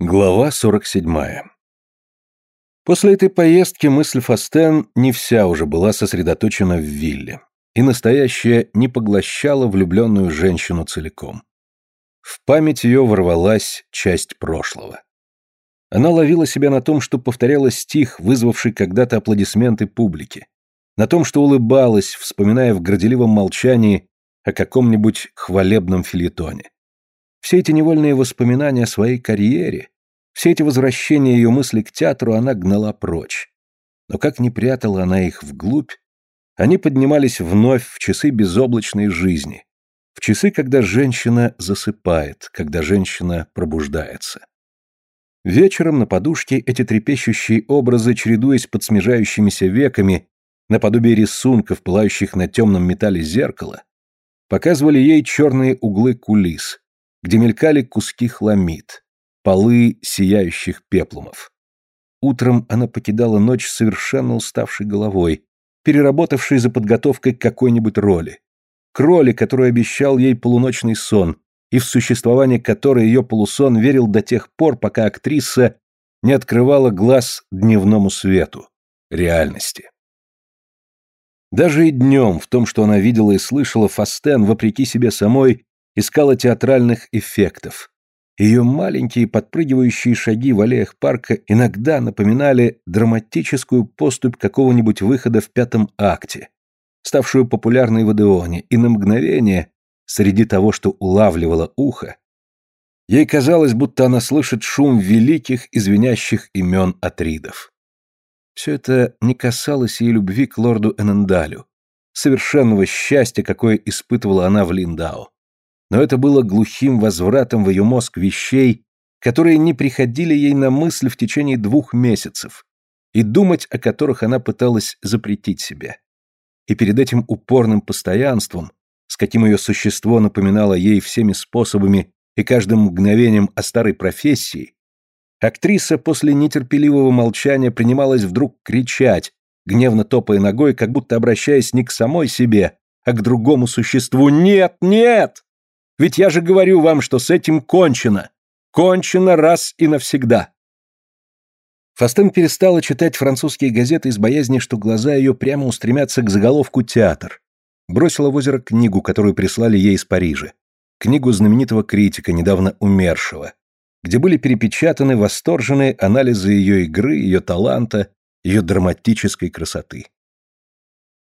Глава 47. После этой поездки мысль Фастен не вся уже была сосредоточена в вилле, и настоящее не поглощало влюбленную женщину целиком. В память ее ворвалась часть прошлого. Она ловила себя на том, что повторяла стих, вызвавший когда-то аплодисменты публики, на том, что улыбалась, вспоминая в горделивом молчании о каком-нибудь хвалебном фильетоне. Все эти невольные воспоминания о своей карьере, все эти возвращения ее мысли к театру она гнала прочь. Но как ни прятала она их вглубь, они поднимались вновь в часы безоблачной жизни, в часы, когда женщина засыпает, когда женщина пробуждается. Вечером на подушке эти трепещущие образы, чередуясь под смежающимися веками, наподобие рисунков, пылающих на темном металле зеркала, показывали ей черные углы кулис, где мелькали куски хламид, полы сияющих пеплумов. Утром она покидала ночь совершенно уставшей головой, переработавшей за подготовкой к какой-нибудь роли. К роли, которую обещал ей полуночный сон, и в существование которой ее полусон верил до тех пор, пока актриса не открывала глаз дневному свету, реальности. Даже и днем, в том, что она видела и слышала, Фастен, вопреки себе самой, искала театральных эффектов. Ее маленькие подпрыгивающие шаги в аллеях парка иногда напоминали драматическую поступь какого-нибудь выхода в пятом акте, ставшую популярной в Одеоне, и на мгновение, среди того, что улавливало ухо, ей казалось, будто она слышит шум великих извиняющих имен Атридов. Все это не касалось ей любви к лорду Энендалю, совершенного счастья, какое испытывала она в Линдау но это было глухим возвратом в ее мозг вещей, которые не приходили ей на мысль в течение двух месяцев, и думать о которых она пыталась запретить себе. И перед этим упорным постоянством, с каким ее существо напоминало ей всеми способами и каждым мгновением о старой профессии, актриса после нетерпеливого молчания принималась вдруг кричать, гневно топая ногой, как будто обращаясь не к самой себе, а к другому существу «Нет, нет!» Ведь я же говорю вам, что с этим кончено. Кончено раз и навсегда. Фастен перестала читать французские газеты из боязни, что глаза ее прямо устремятся к заголовку «Театр». Бросила в озеро книгу, которую прислали ей из Парижа. Книгу знаменитого критика, недавно умершего, где были перепечатаны восторженные анализы ее игры, ее таланта, ее драматической красоты.